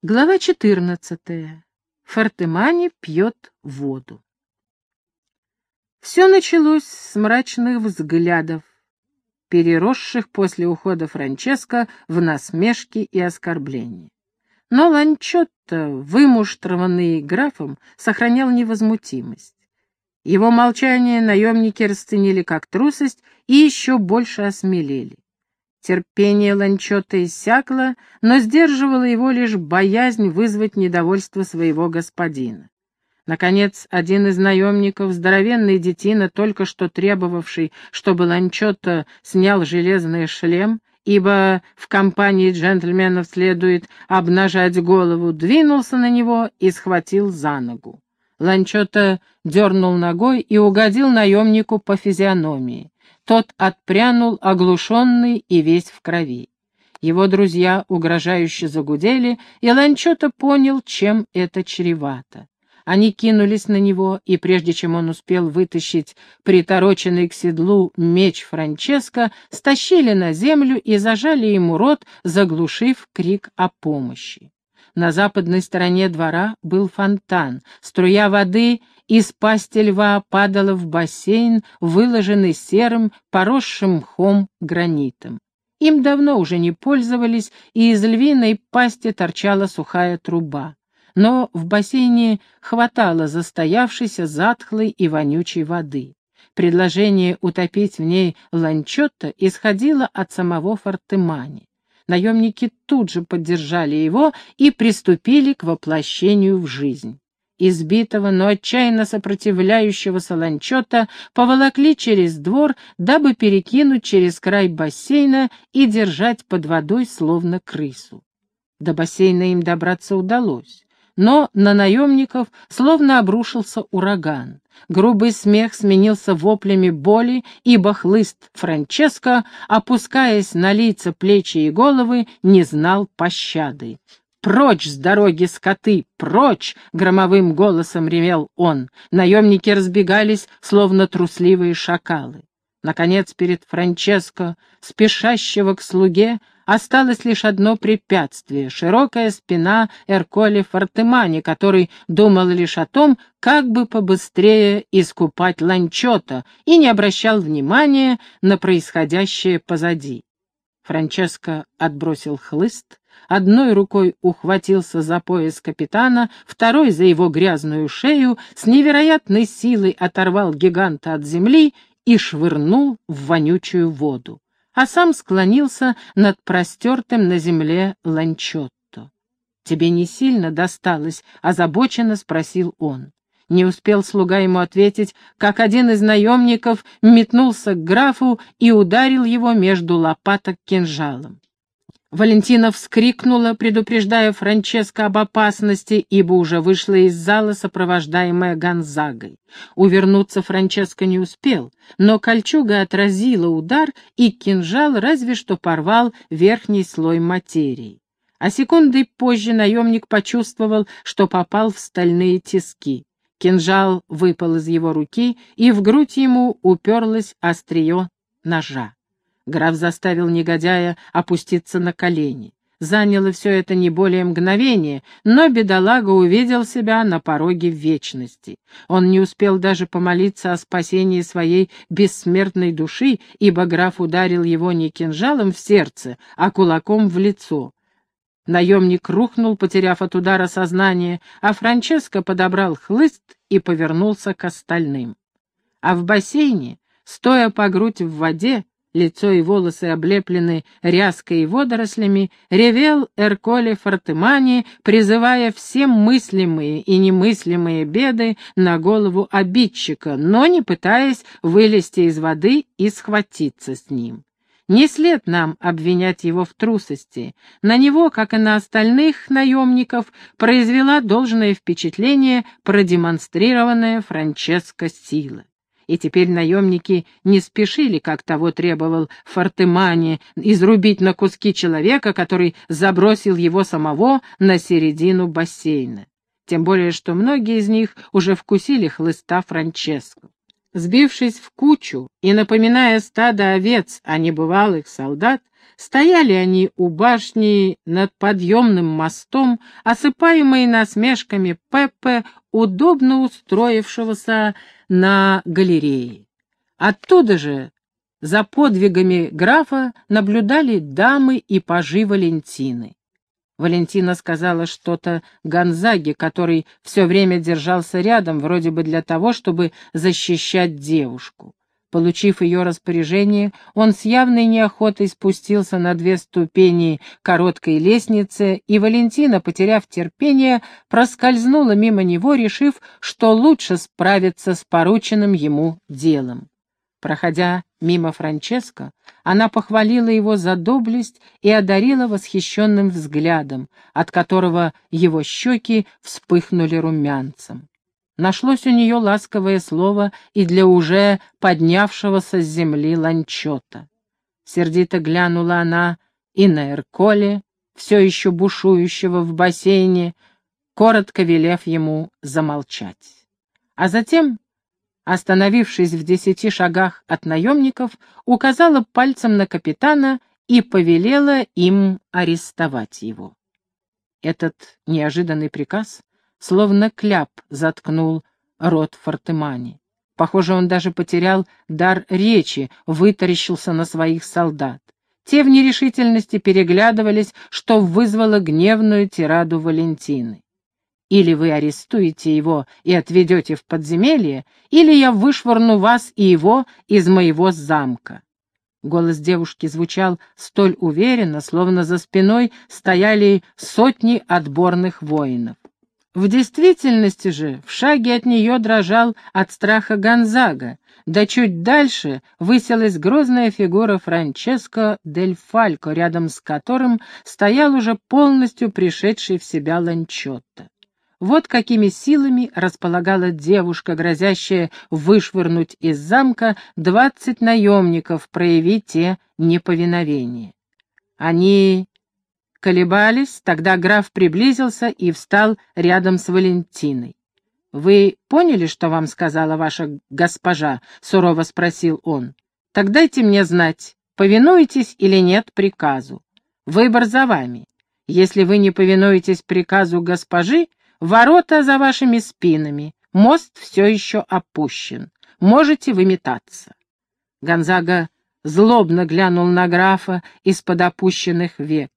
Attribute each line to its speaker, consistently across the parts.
Speaker 1: Глава 14. Фортемани пьет воду. Все началось с мрачных взглядов, переросших после ухода Франческо в насмешки и оскорбления. Но Ланчотто, вымуштрованный графом, сохранял невозмутимость. Его молчание наемники расценили как трусость и еще больше осмелели. Терпение Ланчота иссякло, но сдерживала его лишь боязнь вызвать недовольство своего господина. Наконец, один из наемников, здоровенный детина, только что требовавший, чтобы Ланчота снял железный шлем, ибо в компании джентльменов следует обнажать голову, двинулся на него и схватил за ногу. Ланчота дернул ногой и угодил наемнику по физиономии. Тот отпрянул, оглушенный и весь в крови. Его друзья угрожающе загудели, и Ланчота понял, чем это чревато. Они кинулись на него, и прежде чем он успел вытащить притороченный к седлу меч Франческо, стащили на землю и зажали ему рот, заглушив крик о помощи. На западной стороне двора был фонтан. Струя воды из пасти льва падала в бассейн, выложенный серым, поросшим мхом гранитом. Им давно уже не пользовались, и из львиной пасти торчала сухая труба. Но в бассейне хватало застоявшейся, затхлой и вонючей воды. Предложение утопить в ней ланчотто исходило от самого Фортемани. Наемники тут же поддержали его и приступили к воплощению в жизнь. Избитого, но отчаянно сопротивляющегося ланчота поволокли через двор, дабы перекинуть через край бассейна и держать под водой, словно крысу. До бассейна им добраться удалось но на наемников словно обрушился ураган. Грубый смех сменился воплями боли, ибо хлыст Франческо, опускаясь на лица, плечи и головы, не знал пощады. «Прочь с дороги, скоты! Прочь!» — громовым голосом ревел он. Наемники разбегались, словно трусливые шакалы. Наконец, перед Франческо, спешащего к слуге, осталось лишь одно препятствие — широкая спина Эрколи Фортемани, который думал лишь о том, как бы побыстрее искупать ланчота и не обращал внимания на происходящее позади. Франческо отбросил хлыст, одной рукой ухватился за пояс капитана, второй за его грязную шею, с невероятной силой оторвал гиганта от земли и швырнул в вонючую воду а сам склонился над простертым на земле ланчотто. «Тебе не сильно досталось?» — озабоченно спросил он. Не успел слуга ему ответить, как один из наемников метнулся к графу и ударил его между лопаток кинжалом. Валентина вскрикнула, предупреждая Франческо об опасности, ибо уже вышла из зала, сопровождаемая Гонзагой. Увернуться Франческо не успел, но кольчуга отразила удар, и кинжал разве что порвал верхний слой материи. А секундой позже наемник почувствовал, что попал в стальные тиски. Кинжал выпал из его руки, и в грудь ему уперлось острие ножа. Граф заставил негодяя опуститься на колени. Заняло все это не более мгновения, но бедолага увидел себя на пороге вечности. Он не успел даже помолиться о спасении своей бессмертной души, ибо граф ударил его не кинжалом в сердце, а кулаком в лицо. Наемник рухнул, потеряв от удара сознание, а Франческо подобрал хлыст и повернулся к остальным. А в бассейне, стоя по грудь в воде, лицо и волосы облеплены ряской и водорослями, ревел Эрколе Фортемани, призывая все мыслимые и немыслимые беды на голову обидчика, но не пытаясь вылезти из воды и схватиться с ним. Не след нам обвинять его в трусости. На него, как и на остальных наемников, произвела должное впечатление продемонстрированная Франческо сила и теперь наемники не спешили, как того требовал Фортемани, изрубить на куски человека, который забросил его самого на середину бассейна. Тем более, что многие из них уже вкусили хлыста Франческо. Сбившись в кучу и напоминая стадо овец, а не бывалых солдат, Стояли они у башни над подъемным мостом, осыпаемые насмешками Пеппе, удобно устроившегося на галерее. Оттуда же, за подвигами графа, наблюдали дамы и пажи Валентины. Валентина сказала что-то Гонзаге, который все время держался рядом, вроде бы для того, чтобы защищать девушку. Получив ее распоряжение, он с явной неохотой спустился на две ступени короткой лестницы, и Валентина, потеряв терпение, проскользнула мимо него, решив, что лучше справиться с порученным ему делом. Проходя мимо Франческо, она похвалила его за доблесть и одарила восхищенным взглядом, от которого его щеки вспыхнули румянцем. Нашлось у нее ласковое слово и для уже поднявшегося с земли ланчота. Сердито глянула она и на Эрколе, все еще бушующего в бассейне, коротко велев ему замолчать. А затем, остановившись в десяти шагах от наемников, указала пальцем на капитана и повелела им арестовать его. Этот неожиданный приказ словно кляп заткнул рот Фортемани. Похоже, он даже потерял дар речи, вытаращился на своих солдат. Те в нерешительности переглядывались, что вызвало гневную тираду Валентины. Или вы арестуете его и отведете в подземелье, или я вышвырну вас и его из моего замка. Голос девушки звучал столь уверенно, словно за спиной стояли сотни отборных воинов. В действительности же в шаге от нее дрожал от страха Гонзага, да чуть дальше высилась грозная фигура Франческо дель Фалько, рядом с которым стоял уже полностью пришедший в себя Ланчотто. Вот какими силами располагала девушка, грозящая вышвырнуть из замка двадцать наемников, проявить те неповиновение. Они колебались, тогда граф приблизился и встал рядом с Валентиной. «Вы поняли, что вам сказала ваша госпожа?» — сурово спросил он. «Так дайте мне знать, повинуетесь или нет приказу. Выбор за вами. Если вы не повинуетесь приказу госпожи, ворота за вашими спинами, мост все еще опущен. Можете выметаться». Гонзага злобно глянул на графа из-под опущенных век.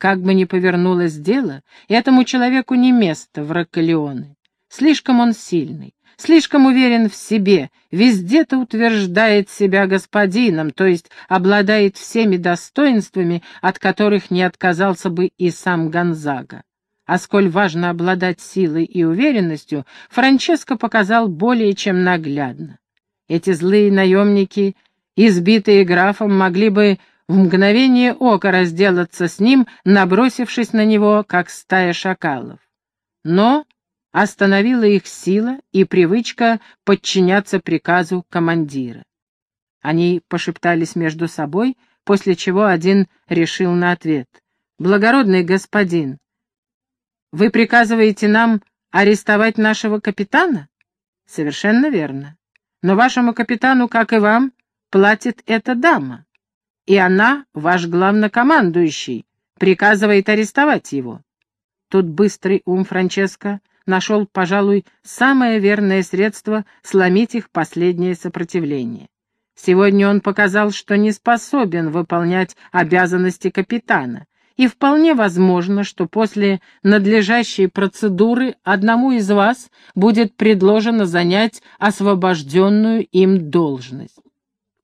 Speaker 1: Как бы ни повернулось дело, этому человеку не место в Роккалеоне. Слишком он сильный, слишком уверен в себе, везде-то утверждает себя господином, то есть обладает всеми достоинствами, от которых не отказался бы и сам Гонзага. А сколь важно обладать силой и уверенностью, Франческо показал более чем наглядно. Эти злые наемники, избитые графом, могли бы в мгновение ока разделаться с ним, набросившись на него, как стая шакалов. Но остановила их сила и привычка подчиняться приказу командира. Они пошептались между собой, после чего один решил на ответ. «Благородный господин, вы приказываете нам арестовать нашего капитана?» «Совершенно верно. Но вашему капитану, как и вам, платит эта дама и она, ваш главнокомандующий, приказывает арестовать его. Тут быстрый ум Франческо нашел, пожалуй, самое верное средство сломить их последнее сопротивление. Сегодня он показал, что не способен выполнять обязанности капитана, и вполне возможно, что после надлежащей процедуры одному из вас будет предложено занять освобожденную им должность.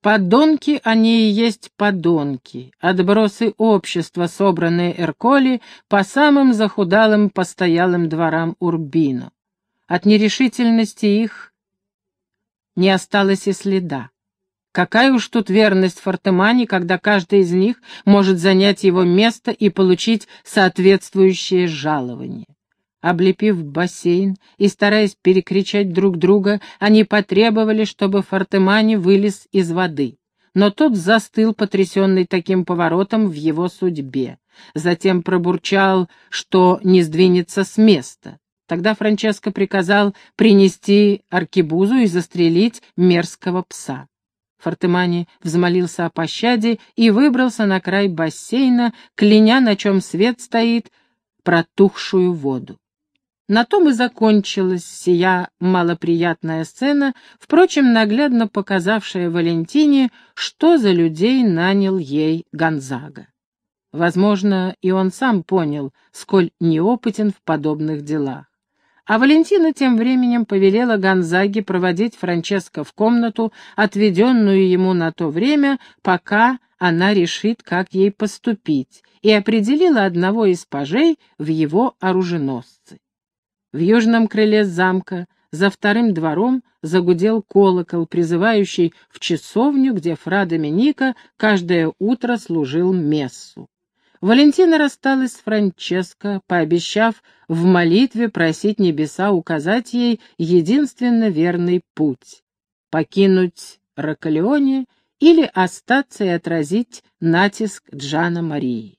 Speaker 1: Подонки они и есть подонки, отбросы общества, собранные Эрколи по самым захудалым постоялым дворам Урбино. От нерешительности их не осталось и следа. Какая уж тут верность Фортемани, когда каждый из них может занять его место и получить соответствующее жалование. Облепив бассейн и стараясь перекричать друг друга, они потребовали, чтобы Фортемани вылез из воды. Но тот застыл, потрясенный таким поворотом в его судьбе. Затем пробурчал, что не сдвинется с места. Тогда Франческо приказал принести аркебузу и застрелить мерзкого пса. Фортемани взмолился о пощаде и выбрался на край бассейна, кляня, на чем свет стоит, протухшую воду. На том и закончилась сия малоприятная сцена, впрочем, наглядно показавшая Валентине, что за людей нанял ей Гонзага. Возможно, и он сам понял, сколь неопытен в подобных делах. А Валентина тем временем повелела Гонзаге проводить Франческо в комнату, отведенную ему на то время, пока она решит, как ей поступить, и определила одного из пажей в его оруженосцы. В южном крыле замка, за вторым двором, загудел колокол, призывающий в часовню, где фра Доминика каждое утро служил мессу. Валентина рассталась с Франческо, пообещав в молитве просить небеса указать ей единственно верный путь — покинуть Рокалеоне или остаться и отразить натиск Джана Марии.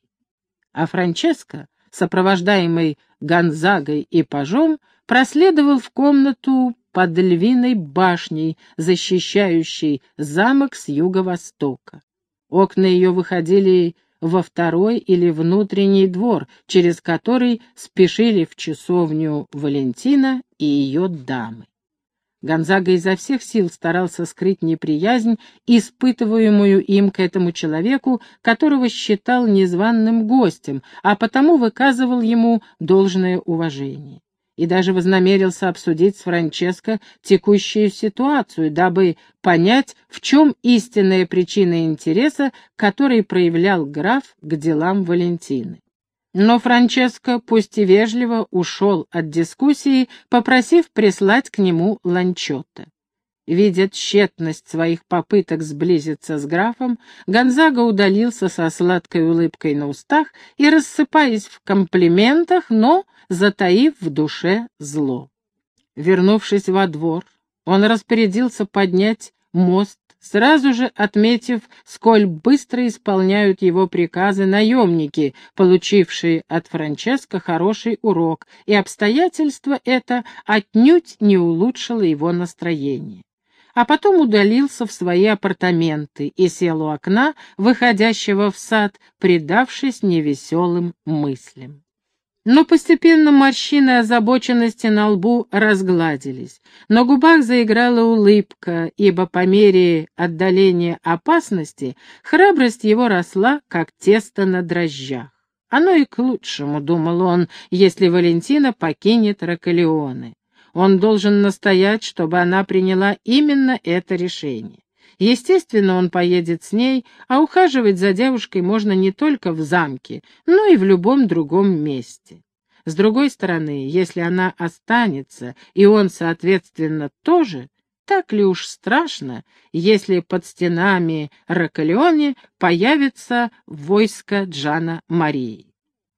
Speaker 1: А Франческо, сопровождаемый Гонзагой и Пажом, проследовал в комнату под львиной башней, защищающей замок с юго-востока. Окна ее выходили во второй или внутренний двор, через который спешили в часовню Валентина и ее дамы. Гонзага изо всех сил старался скрыть неприязнь, испытываемую им к этому человеку, которого считал незваным гостем, а потому выказывал ему должное уважение и даже вознамерился обсудить с Франческо текущую ситуацию, дабы понять, в чем истинная причина интереса, который проявлял граф к делам Валентины. Но Франческо, пусть и вежливо, ушел от дискуссии, попросив прислать к нему Ланчотто. Видя тщетность своих попыток сблизиться с графом, Гонзага удалился со сладкой улыбкой на устах и рассыпаясь в комплиментах, но затаив в душе зло. Вернувшись во двор, он распорядился поднять мост, сразу же отметив, сколь быстро исполняют его приказы наемники, получившие от Франческо хороший урок, и обстоятельство это отнюдь не улучшило его настроение а потом удалился в свои апартаменты и сел у окна, выходящего в сад, предавшись невеселым мыслям. Но постепенно морщины озабоченности на лбу разгладились. На губах заиграла улыбка, ибо по мере отдаления опасности храбрость его росла, как тесто на дрожжах. Оно и к лучшему, думал он, если Валентина покинет Рокалеоне. Он должен настоять, чтобы она приняла именно это решение. Естественно, он поедет с ней, а ухаживать за девушкой можно не только в замке, но и в любом другом месте. С другой стороны, если она останется, и он, соответственно, тоже, так ли уж страшно, если под стенами Рокалеоне появится войско Джана Марии?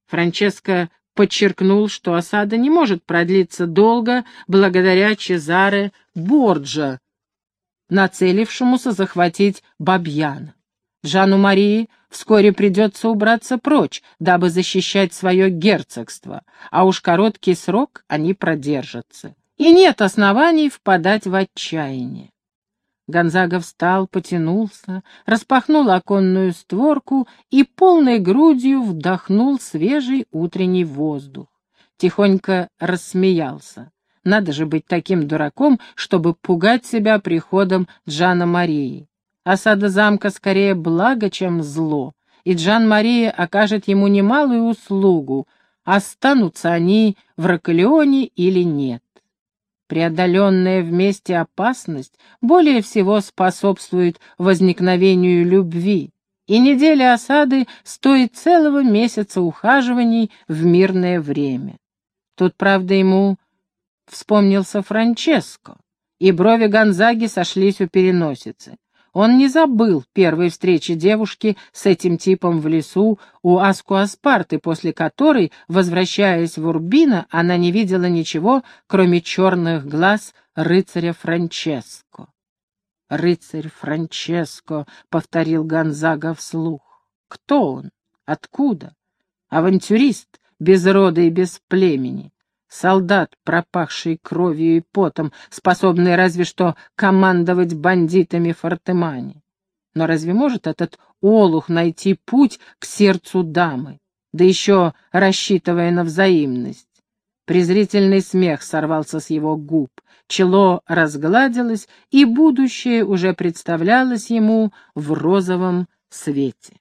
Speaker 1: Франческо подчеркнул, что осада не может продлиться долго благодаря Чезаре Борджа, нацелившемуся захватить Бабьяна. Жану Марии вскоре придется убраться прочь, дабы защищать свое герцогство, а уж короткий срок они продержатся. И нет оснований впадать в отчаяние. Гонзага встал, потянулся, распахнул оконную створку и полной грудью вдохнул свежий утренний воздух. Тихонько рассмеялся. Надо же быть таким дураком, чтобы пугать себя приходом Джана Марии. Осада замка скорее благо, чем зло, и Джан Мария окажет ему немалую услугу, останутся они в Рокалеоне или нет. Преодоленная вместе опасность более всего способствует возникновению любви, и неделя осады стоит целого месяца ухаживаний в мирное время. Тут, правда, ему вспомнился Франческо, и брови Гонзаги сошлись у переносицы. Он не забыл первой встречи девушки с этим типом в лесу у Аскуаспарты, после которой, возвращаясь в Урбино, она не видела ничего, кроме черных глаз рыцаря Франческо. «Рыцарь Франческо», — повторил Гонзага вслух. «Кто он? Откуда? Авантюрист, без рода и без племени. Солдат, пропахший кровью и потом, способный разве что командовать бандитами Фортемани. Но разве может этот олух найти путь к сердцу дамы, да еще рассчитывая на взаимность? Презрительный смех сорвался с его губ, чело разгладилось, и будущее уже представлялось ему в розовом свете.